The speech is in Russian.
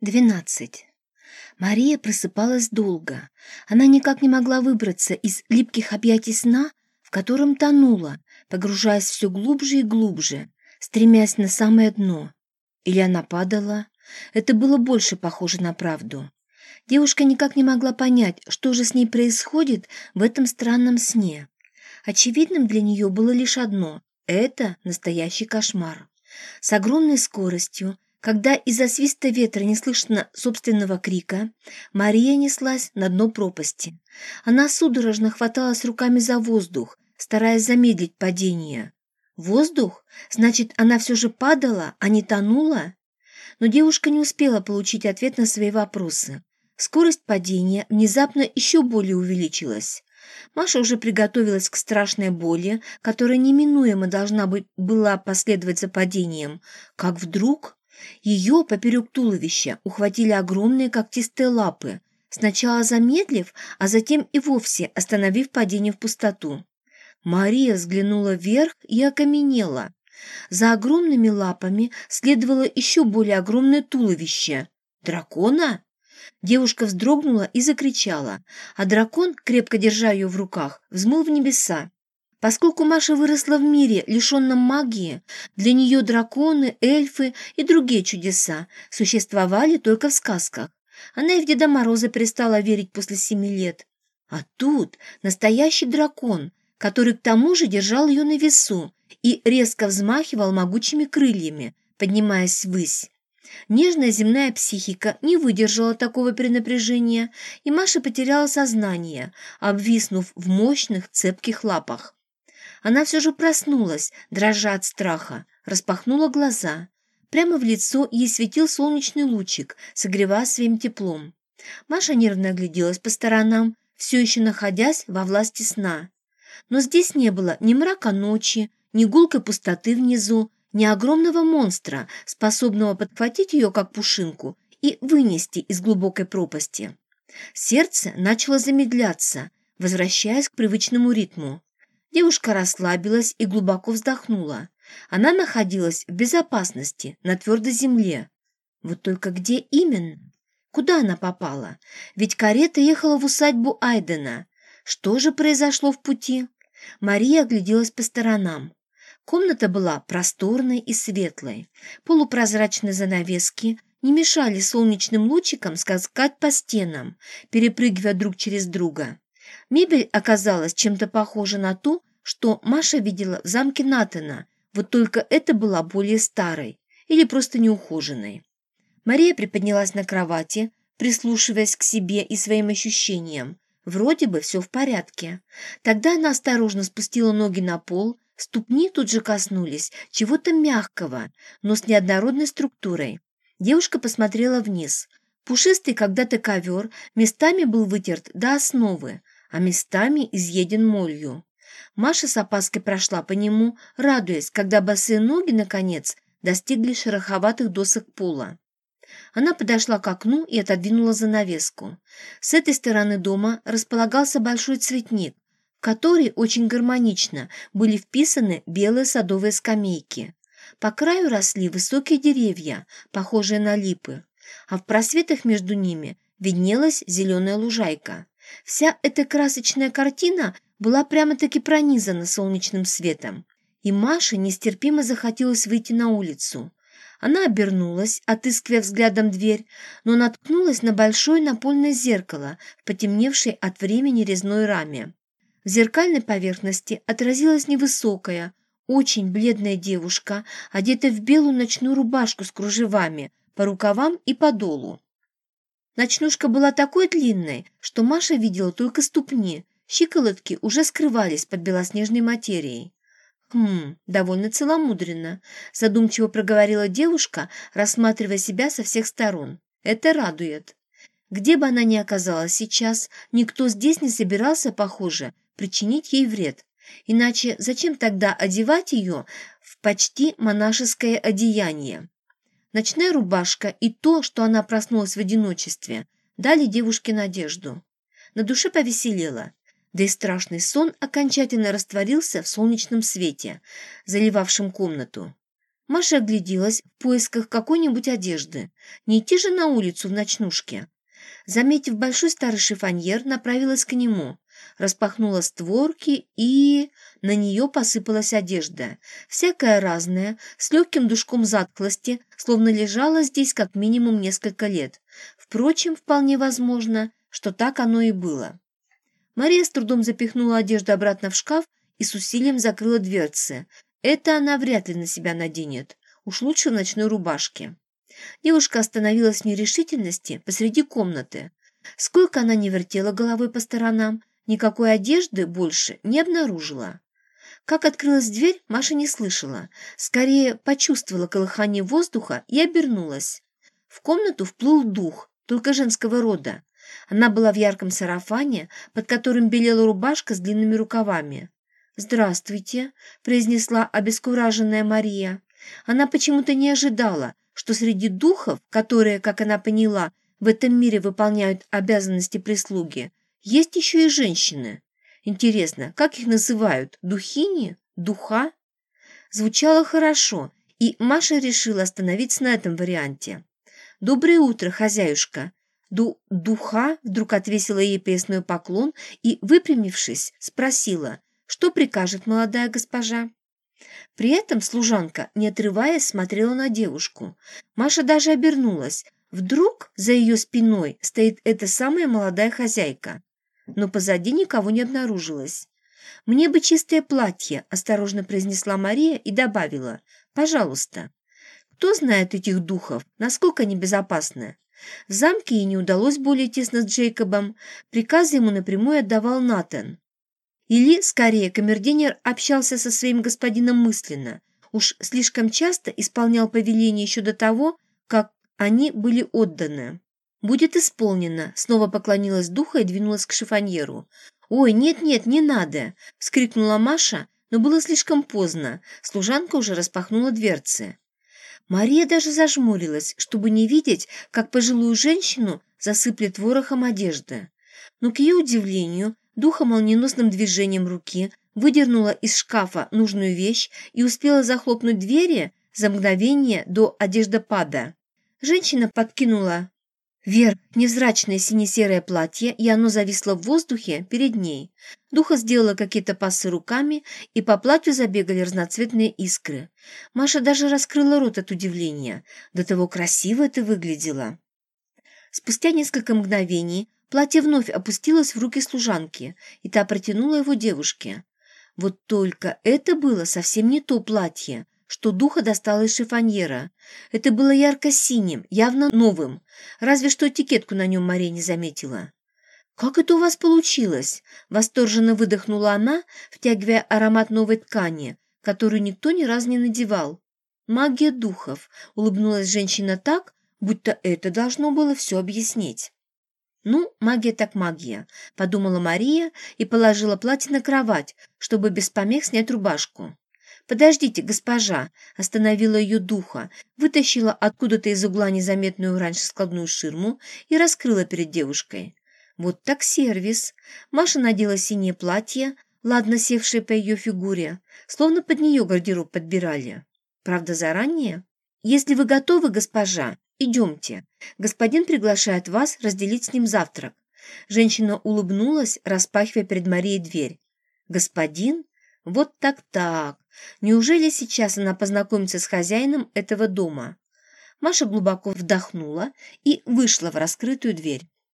12. Мария просыпалась долго. Она никак не могла выбраться из липких объятий сна, в котором тонула, погружаясь все глубже и глубже, стремясь на самое дно. Или она падала? Это было больше похоже на правду. Девушка никак не могла понять, что же с ней происходит в этом странном сне. Очевидным для нее было лишь одно – это настоящий кошмар. С огромной скоростью, когда из-за свиста ветра не слышно собственного крика, Мария неслась на дно пропасти. Она судорожно хваталась руками за воздух, стараясь замедлить падение. Воздух? Значит, она все же падала, а не тонула? Но девушка не успела получить ответ на свои вопросы. Скорость падения внезапно еще более увеличилась. Маша уже приготовилась к страшной боли, которая неминуемо должна быть, была последовать за падением, как вдруг ее поперек туловища ухватили огромные когтистые лапы, сначала замедлив, а затем и вовсе остановив падение в пустоту. Мария взглянула вверх и окаменела. За огромными лапами следовало еще более огромное туловище. «Дракона?» Девушка вздрогнула и закричала, а дракон, крепко держа ее в руках, взмыл в небеса. Поскольку Маша выросла в мире, лишенном магии, для нее драконы, эльфы и другие чудеса существовали только в сказках. Она и в Деда Мороза перестала верить после семи лет. А тут настоящий дракон, который к тому же держал ее на весу и резко взмахивал могучими крыльями, поднимаясь ввысь. Нежная земная психика не выдержала такого перенапряжения, и Маша потеряла сознание, обвиснув в мощных цепких лапах. Она все же проснулась, дрожа от страха, распахнула глаза. Прямо в лицо ей светил солнечный лучик, согревая своим теплом. Маша нервно огляделась по сторонам, все еще находясь во власти сна. Но здесь не было ни мрака ночи, ни гулкой пустоты внизу, ни огромного монстра, способного подхватить ее как пушинку и вынести из глубокой пропасти. Сердце начало замедляться, возвращаясь к привычному ритму. Девушка расслабилась и глубоко вздохнула. Она находилась в безопасности, на твердой земле. Вот только где именно? Куда она попала? Ведь карета ехала в усадьбу Айдена. Что же произошло в пути? Мария огляделась по сторонам. Комната была просторной и светлой. Полупрозрачные занавески не мешали солнечным лучикам скакать по стенам, перепрыгивая друг через друга. Мебель оказалась чем-то похожа на ту, что Маша видела в замке Натана, вот только это была более старой или просто неухоженной. Мария приподнялась на кровати, прислушиваясь к себе и своим ощущениям. Вроде бы все в порядке. Тогда она осторожно спустила ноги на пол, ступни тут же коснулись чего-то мягкого, но с неоднородной структурой. Девушка посмотрела вниз. Пушистый когда-то ковер местами был вытерт до основы, а местами изъеден молью. Маша с опаской прошла по нему, радуясь, когда босые ноги, наконец, достигли шероховатых досок пола. Она подошла к окну и отодвинула занавеску. С этой стороны дома располагался большой цветник, в который очень гармонично были вписаны белые садовые скамейки. По краю росли высокие деревья, похожие на липы, а в просветах между ними виднелась зеленая лужайка. Вся эта красочная картина была прямо-таки пронизана солнечным светом, и Маше нестерпимо захотелось выйти на улицу. Она обернулась, отыскивая взглядом дверь, но наткнулась на большое напольное зеркало в потемневшей от времени резной раме. В зеркальной поверхности отразилась невысокая, очень бледная девушка, одетая в белую ночную рубашку с кружевами по рукавам и по долу. Ночнушка была такой длинной, что Маша видела только ступни, щиколотки уже скрывались под белоснежной материей. «Хм, довольно целомудренно», – задумчиво проговорила девушка, рассматривая себя со всех сторон. «Это радует». Где бы она ни оказалась сейчас, никто здесь не собирался, похоже, причинить ей вред. Иначе зачем тогда одевать ее в почти монашеское одеяние? Ночная рубашка и то, что она проснулась в одиночестве, дали девушке надежду. На душе повеселело, да и страшный сон окончательно растворился в солнечном свете, заливавшем комнату. Маша огляделась в поисках какой-нибудь одежды. Не идти же на улицу в ночнушке. Заметив большой старый шифоньер, направилась к нему, распахнула створки и... На нее посыпалась одежда, всякая разная, с легким душком затклости, словно лежала здесь как минимум несколько лет. Впрочем, вполне возможно, что так оно и было. Мария с трудом запихнула одежду обратно в шкаф и с усилием закрыла дверцы. Это она вряд ли на себя наденет. Уж лучше в ночной рубашке. Девушка остановилась в нерешительности посреди комнаты. Сколько она не вертела головой по сторонам, никакой одежды больше не обнаружила. Как открылась дверь, Маша не слышала. Скорее, почувствовала колыхание воздуха и обернулась. В комнату вплыл дух, только женского рода. Она была в ярком сарафане, под которым белела рубашка с длинными рукавами. «Здравствуйте», — произнесла обескураженная Мария. Она почему-то не ожидала, что среди духов, которые, как она поняла, в этом мире выполняют обязанности прислуги, есть еще и женщины. Интересно, как их называют? Духини? Духа? Звучало хорошо, и Маша решила остановиться на этом варианте. «Доброе утро, хозяюшка!» Ду «Духа» вдруг отвесила ей поясной поклон и, выпрямившись, спросила, что прикажет молодая госпожа. При этом служанка, не отрываясь, смотрела на девушку. Маша даже обернулась. Вдруг за ее спиной стоит эта самая молодая хозяйка. Но позади никого не обнаружилось. «Мне бы чистое платье», – осторожно произнесла Мария и добавила. «Пожалуйста». Кто знает этих духов, насколько они безопасны? В замке ей не удалось более тесно с Джейкобом, приказы ему напрямую отдавал Натан. Или, скорее, камердинер общался со своим господином мысленно, уж слишком часто исполнял повеления еще до того, как они были отданы. «Будет исполнено», — снова поклонилась духа и двинулась к шифоньеру. «Ой, нет-нет, не надо!» — вскрикнула Маша, но было слишком поздно. Служанка уже распахнула дверцы. Мария даже зажмурилась, чтобы не видеть, как пожилую женщину засыплет ворохом одежды. Но, к ее удивлению, Духа молниеносным движением руки выдернула из шкафа нужную вещь и успела захлопнуть двери за мгновение до одеждопада. Женщина подкинула вверх невзрачное сине-серое платье, и оно зависло в воздухе перед ней. Духа сделала какие-то пассы руками, и по платью забегали разноцветные искры. Маша даже раскрыла рот от удивления. До того красиво это выглядело. Спустя несколько мгновений Платье вновь опустилось в руки служанки, и та протянула его девушке. Вот только это было совсем не то платье, что духа достала из шифоньера. Это было ярко-синим, явно новым, разве что этикетку на нем Мария не заметила. «Как это у вас получилось?» – восторженно выдохнула она, втягивая аромат новой ткани, которую никто ни разу не надевал. «Магия духов», – улыбнулась женщина так, будто это должно было все объяснить. «Ну, магия так магия», — подумала Мария и положила платье на кровать, чтобы без помех снять рубашку. «Подождите, госпожа!» – остановила ее духа, вытащила откуда-то из угла незаметную раньше складную ширму и раскрыла перед девушкой. Вот так сервис. Маша надела синее платье, ладно севшее по ее фигуре, словно под нее гардероб подбирали. Правда, заранее? «Если вы готовы, госпожа, идемте. Господин приглашает вас разделить с ним завтрак». Женщина улыбнулась, распахивая перед Марией дверь. «Господин? Вот так-так. Неужели сейчас она познакомится с хозяином этого дома?» Маша глубоко вдохнула и вышла в раскрытую дверь.